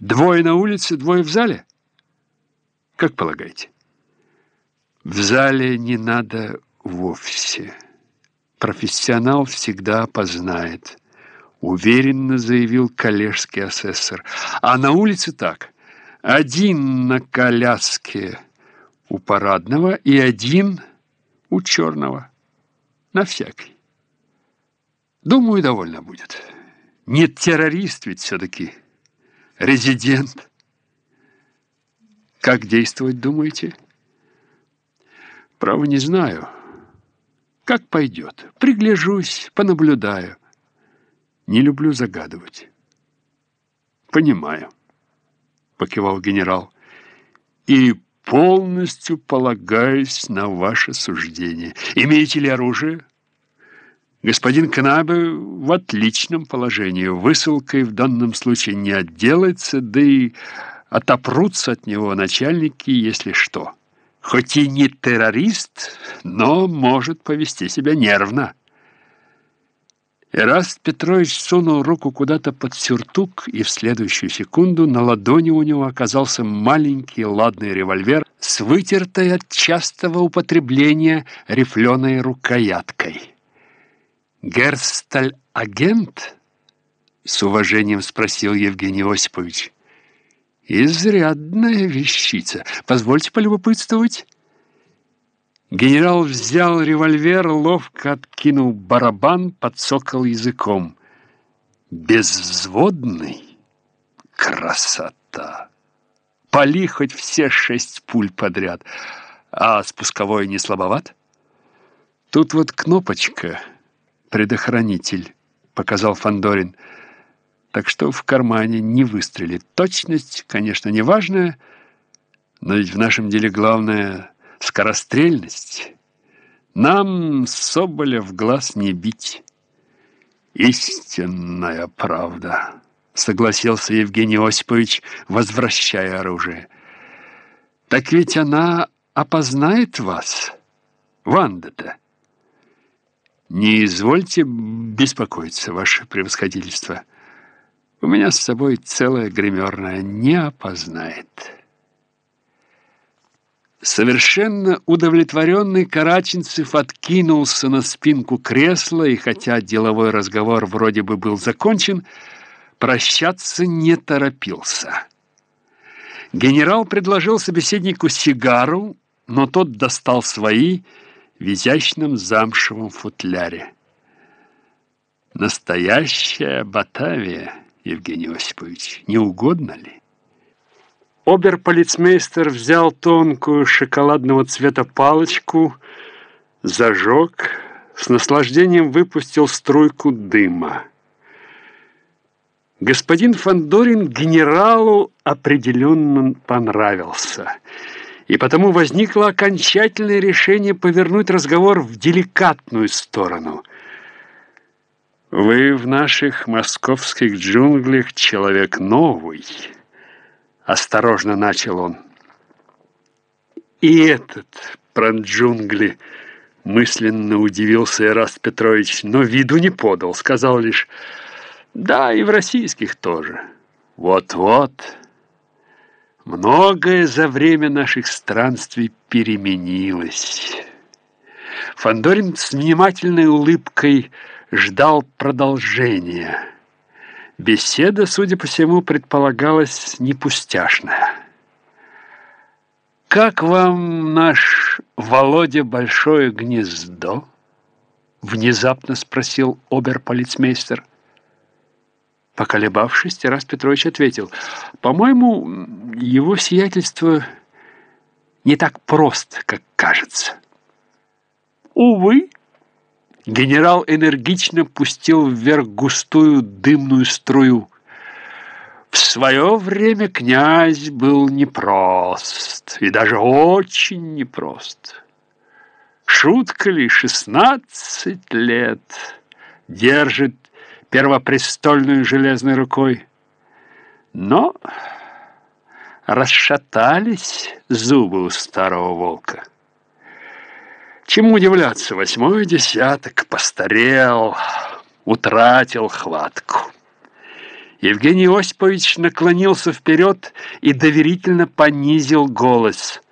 Двое на улице, двое в зале? Как полагаете? В зале не надо вовсе. Профессионал всегда познает, уверенно заявил коллежский асессор. А на улице так. Один на коляске у парадного и один у черного. На всякий. Думаю, довольно будет. Не террорист ведь все-таки. Резидент. Как действовать, думаете? Право не знаю. Как пойдет. Пригляжусь, понаблюдаю. Не люблю загадывать. Понимаю, покивал генерал. И полностью полагаюсь на ваше суждение. Имеете ли оружие? Господин Кнабе в отличном положении. Высылкой в данном случае не отделается, да и отопрутся от него начальники, если что. Хоть и не террорист, но может повести себя нервно. Эраст Петрович сунул руку куда-то под сюртук, и в следующую секунду на ладони у него оказался маленький ладный револьвер с вытертой от частого употребления рифленой рукояткой. «Герсталь-агент?» — с уважением спросил Евгений Осипович. «Изрядная вещица. Позвольте полюбопытствовать». Генерал взял револьвер, ловко откинул барабан, подсокал языком. «Безвзводный? Красота! Пали хоть все шесть пуль подряд. А спусковой не слабоват? Тут вот кнопочка...» предохранитель», — показал Фандорин. «Так что в кармане не выстрелит. Точность, конечно, не важная, но ведь в нашем деле главное — скорострельность. Нам Соболя в глаз не бить». «Истинная правда», — согласился Евгений Осипович, возвращая оружие. «Так ведь она опознает вас, Ванда-то». «Не извольте беспокоиться, ваше превосходительство. У меня с собой целая гримерная не опознает». Совершенно удовлетворенный Караченцев откинулся на спинку кресла, и хотя деловой разговор вроде бы был закончен, прощаться не торопился. Генерал предложил собеседнику сигару, но тот достал свои в изящном замшевом футляре. Настоящая Батавия, Евгений Осипович, не угодно ли? Оберполицмейстер взял тонкую шоколадного цвета палочку, зажег, с наслаждением выпустил струйку дыма. Господин Фандорин генералу определенно понравился – и потому возникло окончательное решение повернуть разговор в деликатную сторону. «Вы в наших московских джунглях человек новый», — осторожно начал он. «И этот про джунгли...» Мысленно удивился Эраст Петрович, но виду не подал, сказал лишь «Да, и в российских тоже». «Вот-вот». Многое за время наших странствий переменилось. Фандорин с внимательной улыбкой ждал продолжения. Беседа, судя по всему, предполагалась непустяшная. «Как вам наш Володя Большое Гнездо?» Внезапно спросил оберполицмейстер. Поколебавшись, Тарас Петрович ответил, «По-моему, его сиятельство не так прост, как кажется». «Увы!» Генерал энергично пустил вверх густую дымную струю. В свое время князь был непрост, и даже очень непрост. Шутка ли, шестнадцать лет держит первопрестольную железной рукой. Но расшатались зубы у старого волка. Чему удивляться, восьмой десяток постарел, утратил хватку. Евгений Осипович наклонился вперед и доверительно понизил голос –